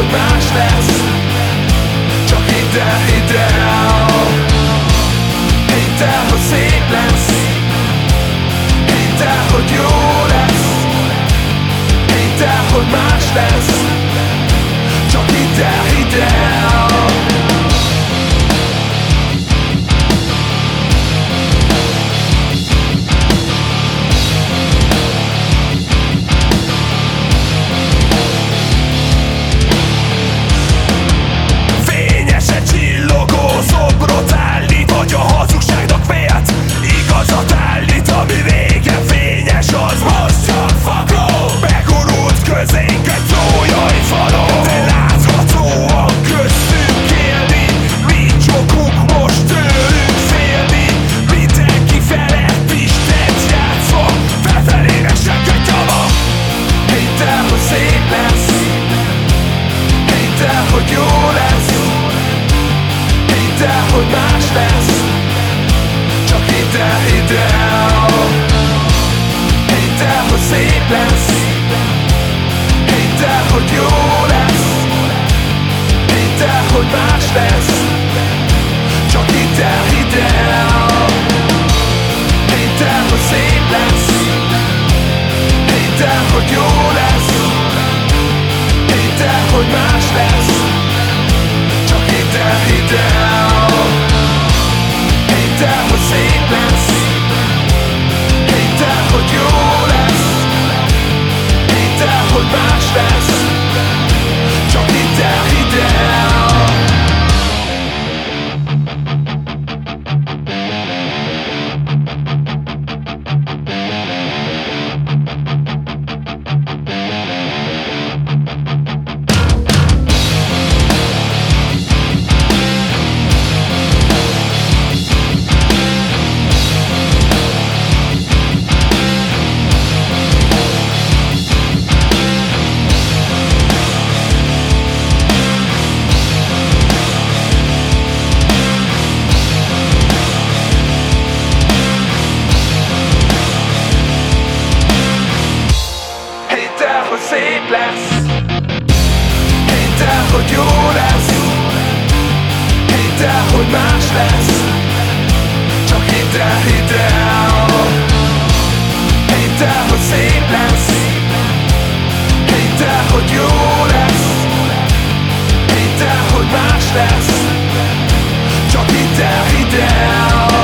hogy más lesz. Csak hidd el, hidd el Hidd el, hogy szép lesz. Hidd el, hogy jó lesz. Hidd el, hogy más lesz. Csak hidd el, hidd el lesz. Hidd el, hogy jó lesz. Hidd el, hogy más lesz. Csak hidd el, hidd el. Hidd el, hogy szép lesz. Hidd el, hogy jó lesz. Hidd el, hogy más lesz. Csak hidd el, hidd el. Hidd el, hogy szép lesz. Hidd el, hogy jó lesz hogy más lesz. Csak hidd szép szép lesz. Hidd el, hogy jó lesz. Hidd el, hogy más lesz. Csak hidd el, hidd el. Hidd el, hogy szép lesz. Hidd el, hogy jó lesz. Hidd el, hogy más lesz. Csak hidd el, hidd el